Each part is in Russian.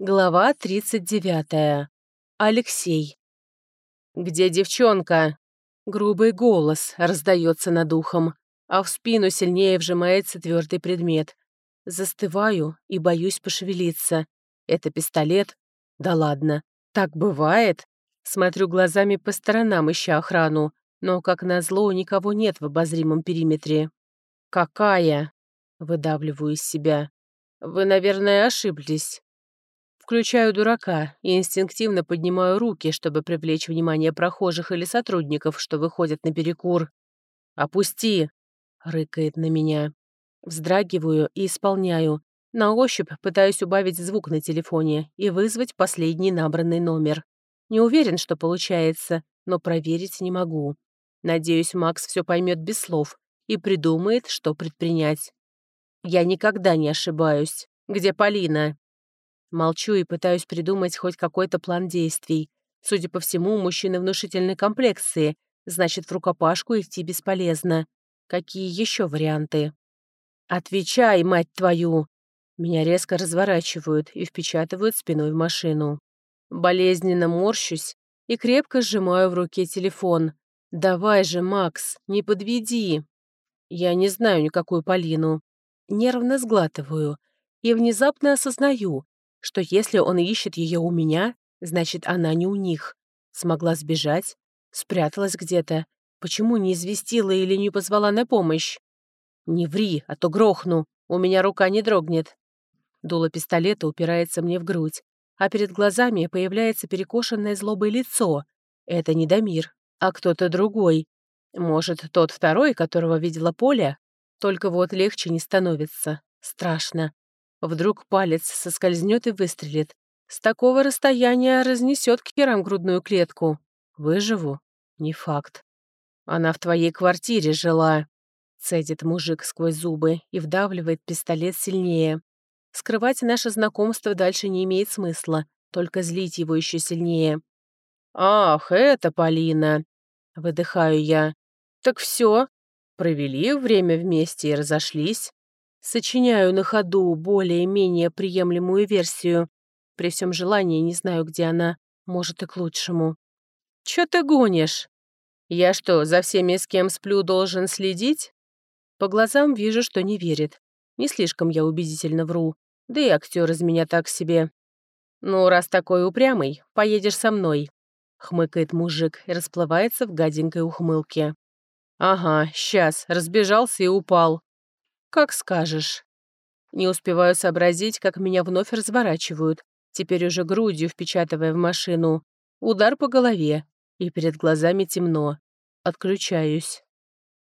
Глава 39. Алексей. «Где девчонка?» Грубый голос раздается над ухом, а в спину сильнее вжимается твердый предмет. Застываю и боюсь пошевелиться. Это пистолет? Да ладно. Так бывает? Смотрю глазами по сторонам, ища охрану, но, как назло, никого нет в обозримом периметре. «Какая?» — выдавливаю из себя. «Вы, наверное, ошиблись». Включаю дурака и инстинктивно поднимаю руки, чтобы привлечь внимание прохожих или сотрудников, что выходят на перекур. «Опусти!» — рыкает на меня. Вздрагиваю и исполняю. На ощупь пытаюсь убавить звук на телефоне и вызвать последний набранный номер. Не уверен, что получается, но проверить не могу. Надеюсь, Макс все поймет без слов и придумает, что предпринять. Я никогда не ошибаюсь. Где Полина? Молчу и пытаюсь придумать хоть какой-то план действий. Судя по всему, мужчины внушительной комплекции, значит, в рукопашку идти бесполезно. Какие еще варианты? «Отвечай, мать твою!» Меня резко разворачивают и впечатывают спиной в машину. Болезненно морщусь и крепко сжимаю в руке телефон. «Давай же, Макс, не подведи!» Я не знаю никакую Полину. Нервно сглатываю и внезапно осознаю, что если он ищет ее у меня, значит, она не у них. Смогла сбежать, спряталась где-то. Почему не известила или не позвала на помощь? Не ври, а то грохну. У меня рука не дрогнет. Дуло пистолета упирается мне в грудь, а перед глазами появляется перекошенное злобой лицо. Это не Дамир, а кто-то другой. Может, тот второй, которого видела Поля? Только вот легче не становится. Страшно. Вдруг палец соскользнет и выстрелит. С такого расстояния разнесет к херам грудную клетку. Выживу? Не факт. Она в твоей квартире жила. Цедит мужик сквозь зубы и вдавливает пистолет сильнее. Скрывать наше знакомство дальше не имеет смысла, только злить его еще сильнее. «Ах, это Полина!» — выдыхаю я. «Так все, провели время вместе и разошлись. Сочиняю на ходу более-менее приемлемую версию. При всем желании не знаю, где она. Может, и к лучшему. «Чё ты гонишь? Я что, за всеми, с кем сплю, должен следить?» По глазам вижу, что не верит. Не слишком я убедительно вру. Да и актер из меня так себе. «Ну, раз такой упрямый, поедешь со мной», — хмыкает мужик и расплывается в гаденькой ухмылке. «Ага, сейчас, разбежался и упал. «Как скажешь». Не успеваю сообразить, как меня вновь разворачивают, теперь уже грудью впечатывая в машину. Удар по голове, и перед глазами темно. Отключаюсь.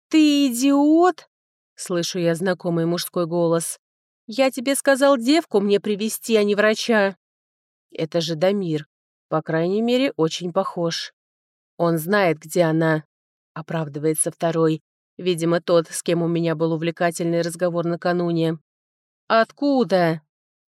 «Ты идиот?» — слышу я знакомый мужской голос. «Я тебе сказал девку мне привести, а не врача». Это же Дамир. По крайней мере, очень похож. Он знает, где она. Оправдывается второй, Видимо, тот, с кем у меня был увлекательный разговор накануне. «Откуда?»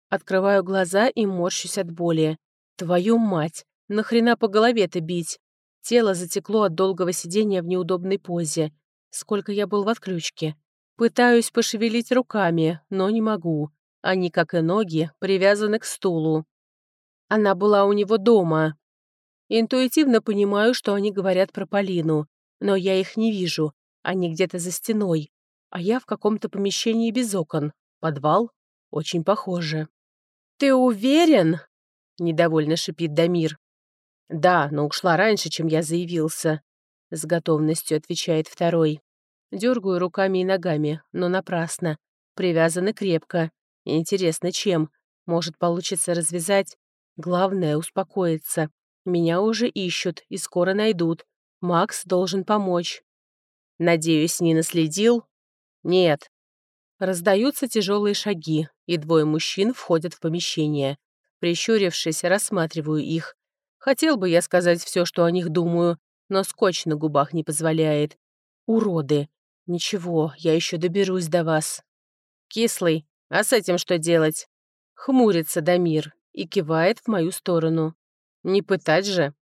Открываю глаза и морщусь от боли. «Твою мать! Нахрена по голове-то бить?» Тело затекло от долгого сидения в неудобной позе. Сколько я был в отключке. Пытаюсь пошевелить руками, но не могу. Они, как и ноги, привязаны к стулу. Она была у него дома. Интуитивно понимаю, что они говорят про Полину, но я их не вижу, они где-то за стеной, а я в каком-то помещении без окон. Подвал? Очень похоже. «Ты уверен?» — недовольно шипит Дамир. «Да, но ушла раньше, чем я заявился», — с готовностью отвечает второй. Дергаю руками и ногами, но напрасно. Привязаны крепко. Интересно, чем? Может, получится развязать? Главное — успокоиться. Меня уже ищут и скоро найдут. Макс должен помочь. Надеюсь, не наследил? Нет. Раздаются тяжелые шаги, и двое мужчин входят в помещение. Прищурившись, рассматриваю их. Хотел бы я сказать все, что о них думаю, но скотч на губах не позволяет. Уроды. Ничего, я еще доберусь до вас. Кислый. А с этим что делать? Хмурится Дамир и кивает в мою сторону. Не пытать же.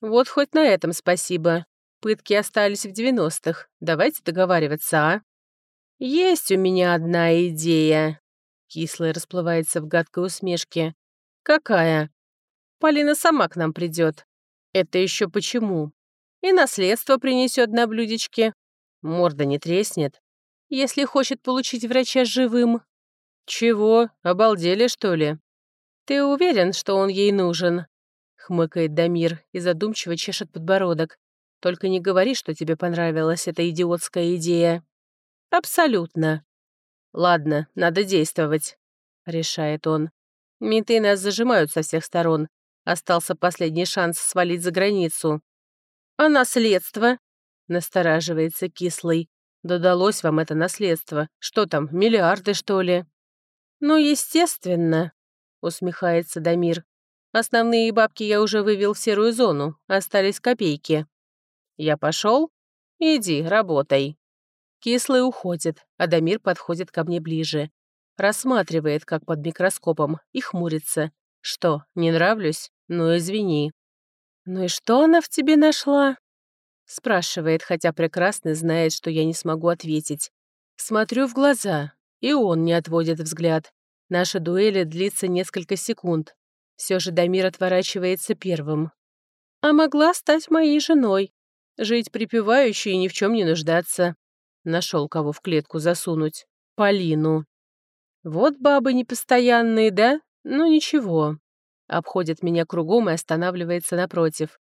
Вот хоть на этом спасибо. Пытки остались в девяностых. Давайте договариваться, а? Есть у меня одна идея. Кислый расплывается в гадкой усмешке. «Какая?» «Полина сама к нам придет. Это еще почему? И наследство принесет на блюдечке. Морда не треснет. Если хочет получить врача живым». «Чего? Обалдели, что ли?» «Ты уверен, что он ей нужен?» — хмыкает Дамир и задумчиво чешет подбородок. «Только не говори, что тебе понравилась эта идиотская идея». «Абсолютно». «Ладно, надо действовать», — решает он. «Менты нас зажимают со всех сторон. Остался последний шанс свалить за границу». «А наследство?» — настораживается кислый. «Додалось вам это наследство. Что там, миллиарды, что ли?» «Ну, естественно», — усмехается Дамир. «Основные бабки я уже вывел в серую зону, остались копейки». «Я пошел? Иди, работай». Кислый уходит, а Дамир подходит ко мне ближе. Рассматривает, как под микроскопом, и хмурится. «Что, не нравлюсь? Ну, извини». «Ну и что она в тебе нашла?» Спрашивает, хотя прекрасно знает, что я не смогу ответить. Смотрю в глаза, и он не отводит взгляд. Наша дуэль длится несколько секунд. Все же Дамир отворачивается первым. А могла стать моей женой. Жить припевающей и ни в чем не нуждаться. Нашел кого в клетку засунуть. Полину. Вот бабы непостоянные, да? Ну ничего. Обходит меня кругом и останавливается напротив.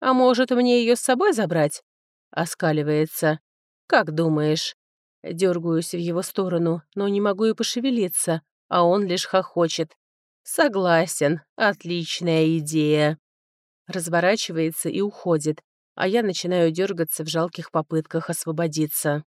А может, мне ее с собой забрать? Оскаливается. Как думаешь? Дергаюсь в его сторону, но не могу и пошевелиться а он лишь хохочет. «Согласен, отличная идея». Разворачивается и уходит, а я начинаю дергаться в жалких попытках освободиться.